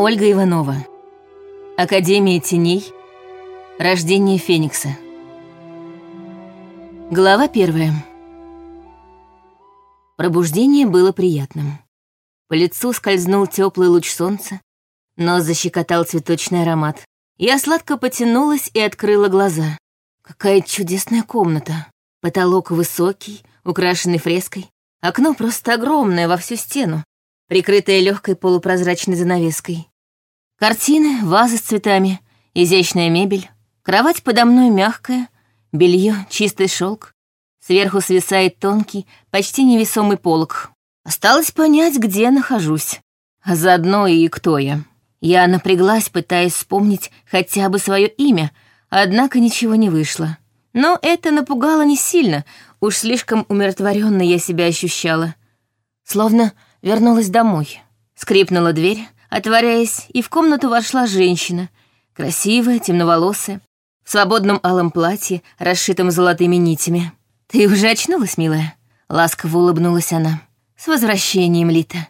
Ольга Иванова. Академия теней. Рождение Феникса. Глава первая. Пробуждение было приятным. По лицу скользнул теплый луч солнца, но защекотал цветочный аромат. Я сладко потянулась и открыла глаза. Какая чудесная комната. Потолок высокий, украшенный фреской. Окно просто огромное во всю стену, прикрытое легкой полупрозрачной занавеской. Картины, вазы с цветами, изящная мебель. Кровать подо мной мягкая, белье чистый шелк. Сверху свисает тонкий, почти невесомый полог. Осталось понять, где нахожусь, а заодно и кто я. Я напряглась, пытаясь вспомнить хотя бы свое имя, однако ничего не вышло. Но это напугало не сильно, уж слишком умиротворенно я себя ощущала. Словно вернулась домой. Скрипнула дверь, отворяясь, и в комнату вошла женщина, красивая, темноволосая, в свободном алом платье, расшитом золотыми нитями. «Ты уже очнулась, милая?» — ласково улыбнулась она. «С возвращением, Лита.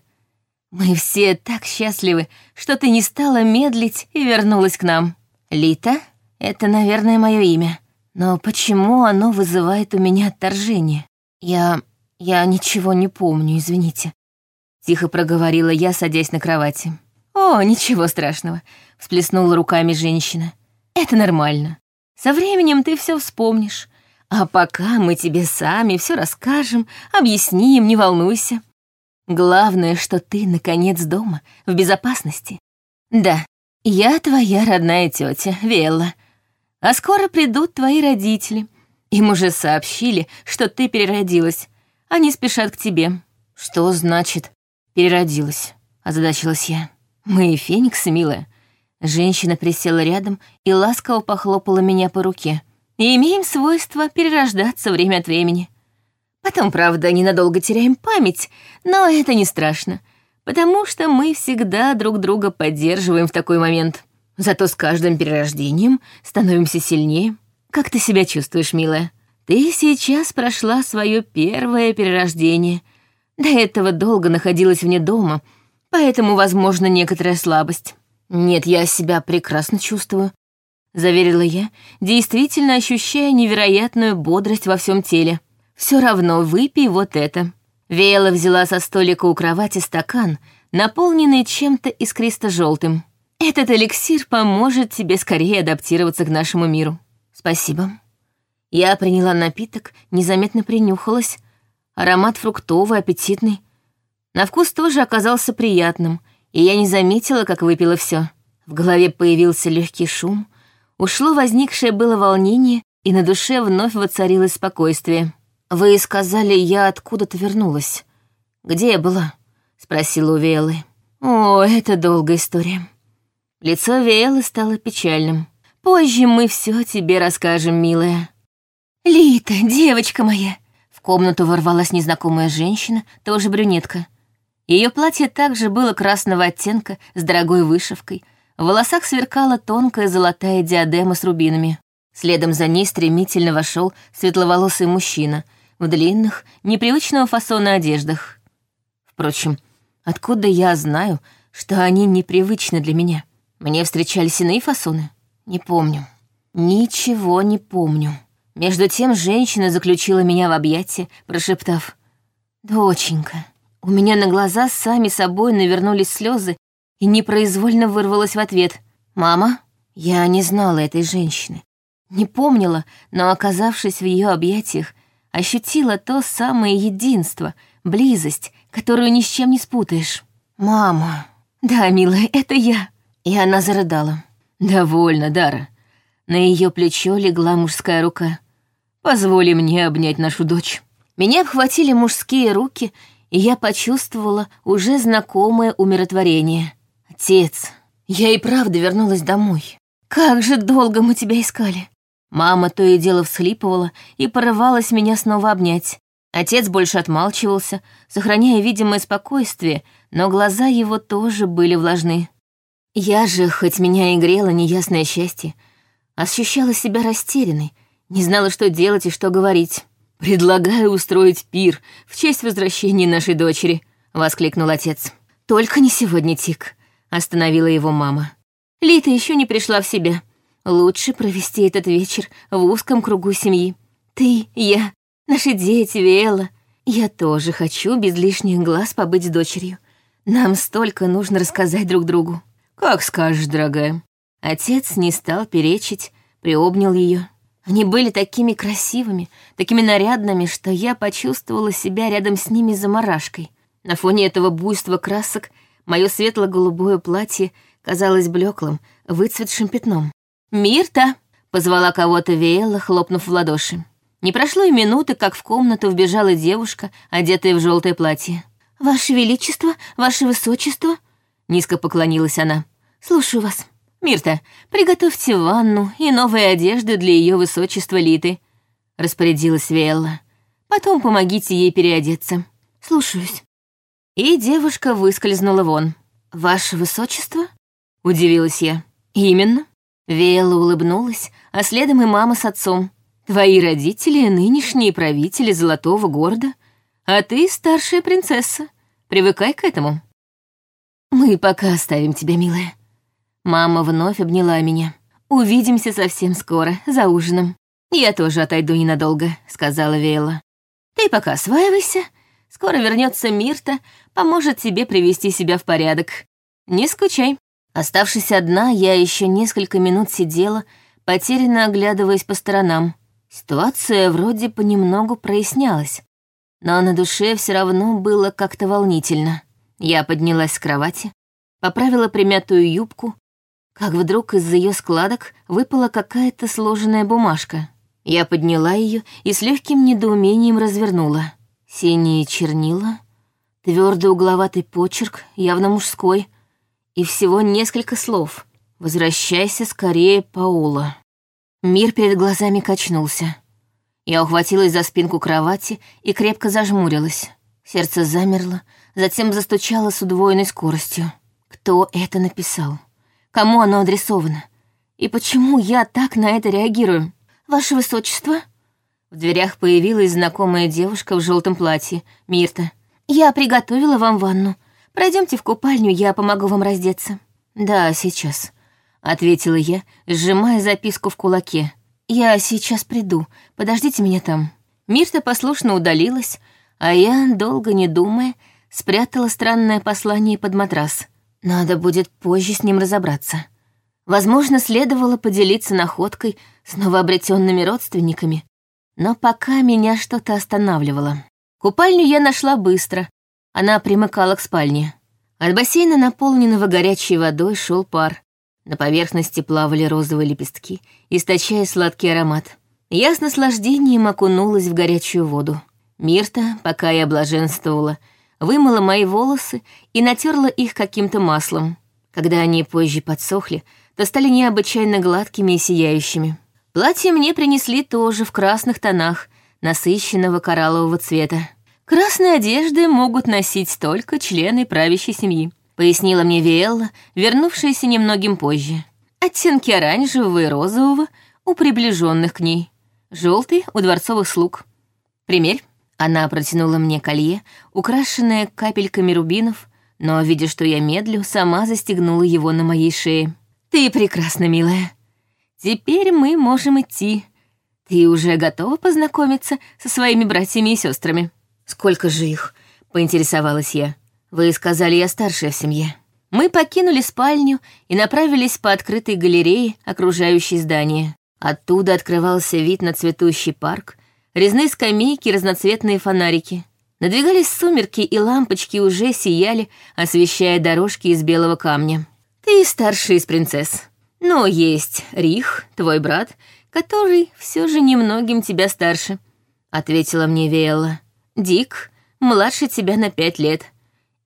Мы все так счастливы, что ты не стала медлить и вернулась к нам. Лита — это, наверное, мое имя. Но почему оно вызывает у меня отторжение? Я... я ничего не помню, извините. Тихо проговорила я, садясь на кровати. «О, ничего страшного», — всплеснула руками женщина. «Это нормально. Со временем ты все вспомнишь. А пока мы тебе сами все расскажем, объясним, не волнуйся. Главное, что ты, наконец, дома, в безопасности. Да, я твоя родная тетя, Велла. А скоро придут твои родители. Им уже сообщили, что ты переродилась. Они спешат к тебе. Что значит переродилась? Озадачилась я. Мы фениксы, милая. Женщина присела рядом и ласково похлопала меня по руке. И имеем свойство перерождаться время от времени. Потом, правда, ненадолго теряем память, но это не страшно, потому что мы всегда друг друга поддерживаем в такой момент. Зато с каждым перерождением становимся сильнее. Как ты себя чувствуешь, милая? Ты сейчас прошла свое первое перерождение. До этого долго находилась вне дома, поэтому, возможно, некоторая слабость. Нет, я себя прекрасно чувствую, заверила я, действительно ощущая невероятную бодрость во всем теле. Все равно выпей вот это. Веяла взяла со столика у кровати стакан, наполненный чем-то искристо-желтым. Этот эликсир поможет тебе скорее адаптироваться к нашему миру. Спасибо. Я приняла напиток, незаметно принюхалась. Аромат фруктовый, аппетитный. На вкус тоже оказался приятным, и я не заметила, как выпила все. В голове появился легкий шум, ушло возникшее было волнение, и на душе вновь воцарилось спокойствие. «Вы сказали, я откуда-то вернулась. Где я была?» — спросила у Виэлы. «О, это долгая история. Лицо Виэлы стало печальным. «Позже мы все тебе расскажем, милая». «Лита, девочка моя!» В комнату ворвалась незнакомая женщина, тоже брюнетка. Ее платье также было красного оттенка, с дорогой вышивкой. В волосах сверкала тонкая золотая диадема с рубинами. Следом за ней стремительно вошел светловолосый мужчина в длинных, непривычного фасона одеждах. Впрочем, откуда я знаю, что они непривычны для меня? Мне встречались иные фасоны? Не помню. Ничего не помню. Между тем женщина заключила меня в объятия, прошептав. «Доченька». У меня на глаза сами собой навернулись слезы, и непроизвольно вырвалась в ответ. «Мама?» Я не знала этой женщины. Не помнила, но, оказавшись в ее объятиях, ощутила то самое единство, близость, которую ни с чем не спутаешь. «Мама!» «Да, милая, это я!» И она зарыдала. «Довольно, Дара». На ее плечо легла мужская рука. «Позволи мне обнять нашу дочь». Меня обхватили мужские руки, и я почувствовала уже знакомое умиротворение. «Отец, я и правда вернулась домой. Как же долго мы тебя искали!» Мама то и дело всхлипывала и порывалась меня снова обнять. Отец больше отмалчивался, сохраняя видимое спокойствие, но глаза его тоже были влажны. Я же, хоть меня и грело неясное счастье, ощущала себя растерянной, не знала, что делать и что говорить. «Предлагаю устроить пир в честь возвращения нашей дочери», — воскликнул отец. «Только не сегодня, Тик», —— остановила его мама. «Лита еще не пришла в себя. Лучше провести этот вечер в узком кругу семьи. Ты, я, наши дети, Виэла. Я тоже хочу без лишних глаз побыть с дочерью. Нам столько нужно рассказать друг другу». «Как скажешь, дорогая». Отец не стал перечить, приобнял ее. Они были такими красивыми, такими нарядными, что я почувствовала себя рядом с ними заморашкой. На фоне этого буйства красок мое светло-голубое платье казалось блеклым, выцветшим пятном. «Мирта!» — позвала кого-то Виэлла, хлопнув в ладоши. Не прошло и минуты, как в комнату вбежала девушка, одетая в желтое платье. «Ваше Величество, Ваше Высочество!» — низко поклонилась она. «Слушаю вас». «Мирта, приготовьте ванну и новые одежды для ее высочества Литы», — распорядилась Виэлла. «Потом помогите ей переодеться». «Слушаюсь». И девушка выскользнула вон. «Ваше высочество?» — удивилась я. «Именно». Виэлла улыбнулась, а следом и мама с отцом. «Твои родители — нынешние правители Золотого города, а ты старшая принцесса. Привыкай к этому». «Мы пока оставим тебя, милая», Мама вновь обняла меня. «Увидимся совсем скоро, за ужином». «Я тоже отойду ненадолго», — сказала Вейла. «Ты пока осваивайся. Скоро вернется Мирта, поможет тебе привести себя в порядок. Не скучай». Оставшись одна, я еще несколько минут сидела, потерянно оглядываясь по сторонам. Ситуация вроде понемногу прояснялась, но на душе все равно было как-то волнительно. Я поднялась с кровати, поправила примятую юбку, как вдруг из ее складок выпала какая-то сложенная бумажка. Я подняла ее и с легким недоумением развернула. Синие чернила, твердый угловатый почерк, явно мужской, и всего несколько слов. «Возвращайся скорее, Паула». Мир перед глазами качнулся. Я ухватилась за спинку кровати и крепко зажмурилась. Сердце замерло, затем застучало с удвоенной скоростью. Кто это написал? Кому оно адресовано? И почему я так на это реагирую? Ваше Высочество?» В дверях появилась знакомая девушка в желтом платье, Мирта. «Я приготовила вам ванну. Пройдемте в купальню, я помогу вам раздеться». «Да, сейчас», — ответила я, сжимая записку в кулаке. «Я сейчас приду. Подождите меня там». Мирта послушно удалилась, а я, долго не думая, спрятала странное послание под матрас — надо будет позже с ним разобраться. Возможно, следовало поделиться находкой с новообретенными родственниками, но пока меня что-то останавливало. Купальню я нашла быстро, она примыкала к спальне. От бассейна, наполненного горячей водой, шел пар. На поверхности плавали розовые лепестки, источая сладкий аромат. Я с наслаждением окунулась в горячую воду. Мирта, пока я блаженствовала, вымыла мои волосы и натерла их каким-то маслом. Когда они позже подсохли, то стали необычайно гладкими и сияющими. Платье мне принесли тоже в красных тонах, насыщенного кораллового цвета. «Красные одежды могут носить только члены правящей семьи», пояснила мне Виэлла, вернувшаяся немногим позже. Оттенки оранжевого и розового у приближенных к ней, желтый у дворцовых слуг. Примерь. Она протянула мне колье, украшенное капельками рубинов, но, видя, что я медлю, сама застегнула его на моей шее. «Ты прекрасна, милая. Теперь мы можем идти. Ты уже готова познакомиться со своими братьями и сестрами?» «Сколько же их?» — поинтересовалась я. «Вы сказали, я старшая в семье». Мы покинули спальню и направились по открытой галерее, окружающей здание. Оттуда открывался вид на цветущий парк, резные скамейки, разноцветные фонарики. Надвигались сумерки, и лампочки уже сияли, освещая дорожки из белого камня. Ты старший из принцесс. Но есть Рих, твой брат, который все же немногим тебя старше, ответила мне Виэлла. Дик младше тебя на пять лет.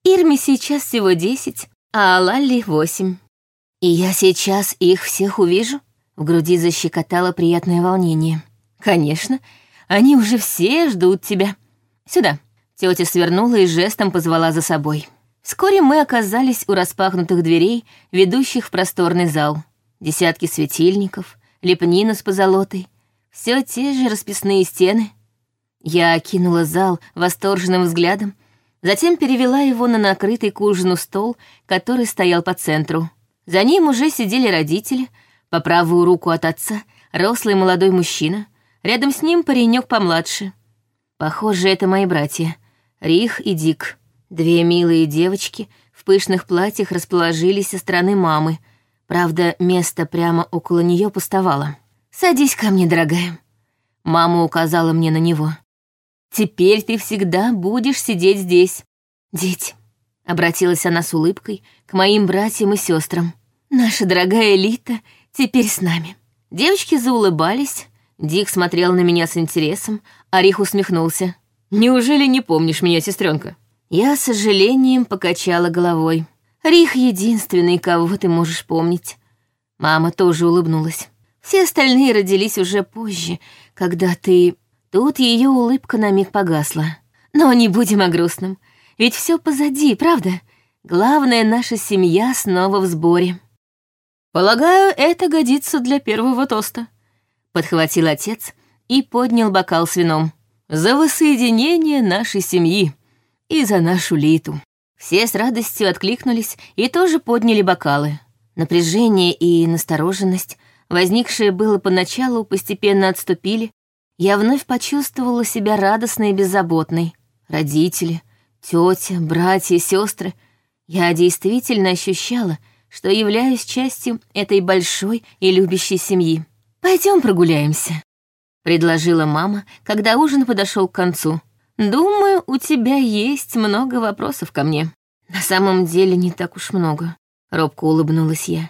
Ирме сейчас всего десять, а Лалли восемь. И я сейчас их всех увижу? В груди защекотало приятное волнение. Конечно, они уже все ждут тебя. Сюда». Тетя свернула и жестом позвала за собой. Вскоре мы оказались у распахнутых дверей, ведущих в просторный зал. Десятки светильников, лепнина с позолотой, все те же расписные стены. Я окинула зал восторженным взглядом, Затем перевела его на накрытый к ужину стол, который стоял по центру. За ним уже сидели родители, по правую руку от отца рослый молодой мужчина, рядом с ним паренек помладше. Похоже, это мои братья, Рих и Дик. Две милые девочки в пышных платьях расположились со стороны мамы. Правда, место прямо около нее пустовало. «Садись ко мне, дорогая». Мама указала мне на него. «Теперь ты всегда будешь сидеть здесь. Дети». Обратилась она с улыбкой к моим братьям и сестрам. «Наша дорогая Лита теперь с нами». Девочки заулыбались, Дик смотрел на меня с интересом, а Рих усмехнулся. «Неужели не помнишь меня, сестренка? Я с сожалением покачала головой. Рих единственный, кого ты можешь помнить. Мама тоже улыбнулась. Все остальные родились уже позже, когда ты... Тут ее улыбка на миг погасла. Но не будем о грустном. Ведь все позади, правда? Главное, наша семья снова в сборе. Полагаю, это годится для первого тоста. Подхватил отец и поднял бокал с вином. За воссоединение нашей семьи и за нашу Литу. Все с радостью откликнулись и тоже подняли бокалы. Напряжение и настороженность, возникшие было поначалу, постепенно отступили. Я вновь почувствовала себя радостной и беззаботной. Родители, тетя, братья, сестры. Я действительно ощущала, что являюсь частью этой большой и любящей семьи. Пойдем прогуляемся», — предложила мама, когда ужин подошел к концу. «Думаю, у тебя есть много вопросов ко мне». «На самом деле не так уж много», — робко улыбнулась я.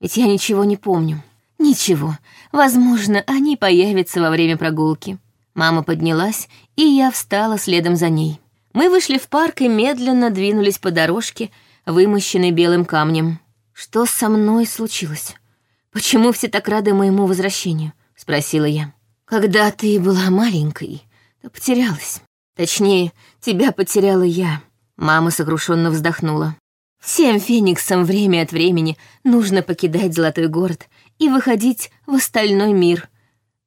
«Ведь я ничего не помню». «Ничего, возможно, они появятся во время прогулки». Мама поднялась, и я встала следом за ней. Мы вышли в парк и медленно двинулись по дорожке, вымощенной белым камнем. Что со мной случилось? Почему все так рады моему возвращению? Спросила я. Когда ты была маленькой, то потерялась. Точнее, тебя потеряла я. Мама сокрушенно вздохнула. Всем фениксам время от времени нужно покидать Золотой город и выходить в остальной мир.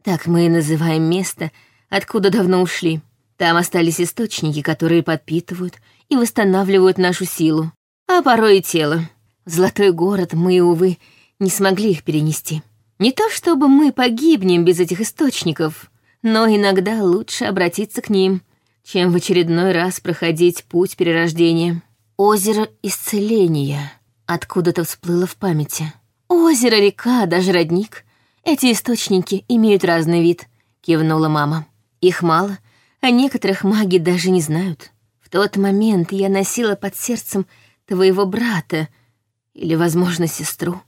Так мы и называем место, откуда давно ушли. Там остались источники, которые подпитывают и восстанавливают нашу силу, а порой и тело. В Золотой город мы, увы, не смогли их перенести. Не то чтобы мы погибнем без этих источников, но иногда лучше обратиться к ним — чем в очередной раз проходить путь перерождения. Озеро исцеления откуда-то всплыло в памяти. Озеро, река, даже родник. Эти источники имеют разный вид, кивнула мама. Их мало, а некоторых маги даже не знают. В тот момент я носила под сердцем твоего брата или, возможно, сестру.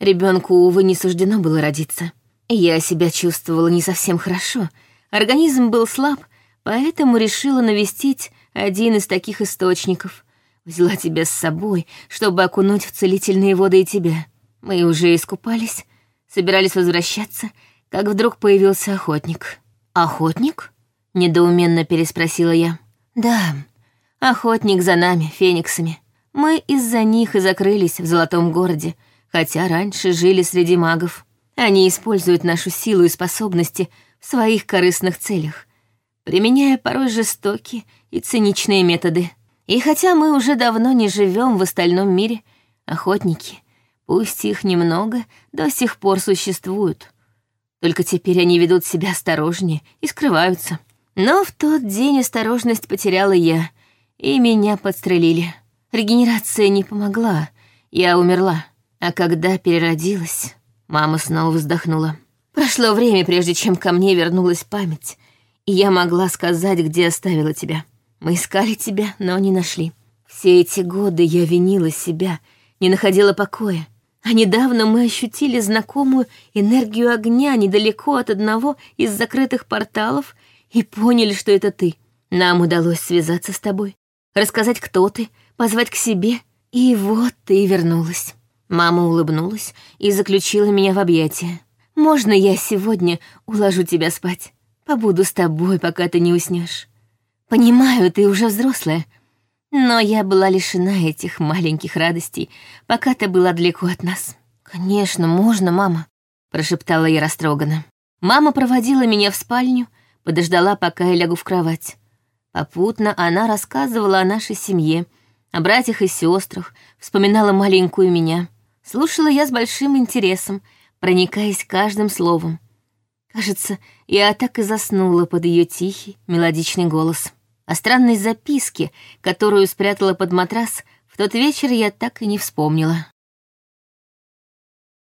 Ребенку, увы, не суждено было родиться. Я себя чувствовала не совсем хорошо. Организм был слаб, Поэтому решила навестить один из таких источников. Взяла тебя с собой, чтобы окунуть в целительные воды и тебя. Мы уже искупались, собирались возвращаться, как вдруг появился охотник. «Охотник?» — недоуменно переспросила я. «Да, охотник за нами, фениксами. Мы из-за них и закрылись в Золотом городе, хотя раньше жили среди магов. Они используют нашу силу и способности в своих корыстных целях применяя порой жестокие и циничные методы. И хотя мы уже давно не живем в остальном мире, охотники, пусть их немного, до сих пор существуют. Только теперь они ведут себя осторожнее и скрываются. Но в тот день осторожность потеряла я, и меня подстрелили. Регенерация не помогла, я умерла. А когда переродилась, мама снова вздохнула. Прошло время, прежде чем ко мне вернулась память, и я могла сказать, где оставила тебя. Мы искали тебя, но не нашли. Все эти годы я винила себя, не находила покоя. А недавно мы ощутили знакомую энергию огня недалеко от одного из закрытых порталов и поняли, что это ты. Нам удалось связаться с тобой, рассказать, кто ты, позвать к себе, и вот ты вернулась. Мама улыбнулась и заключила меня в объятия. «Можно я сегодня уложу тебя спать?» Побуду с тобой, пока ты не уснешь. Понимаю, ты уже взрослая, но я была лишена этих маленьких радостей, пока ты была далеко от нас. Конечно, можно, мама, прошептала я растроганно. Мама проводила меня в спальню, подождала, пока я лягу в кровать. Попутно она рассказывала о нашей семье, о братьях и сестрах, вспоминала маленькую меня. Слушала я с большим интересом, проникаясь каждым словом. Кажется, я так и заснула под ее тихий, мелодичный голос. О странной записке, которую спрятала под матрас, в тот вечер я так и не вспомнила.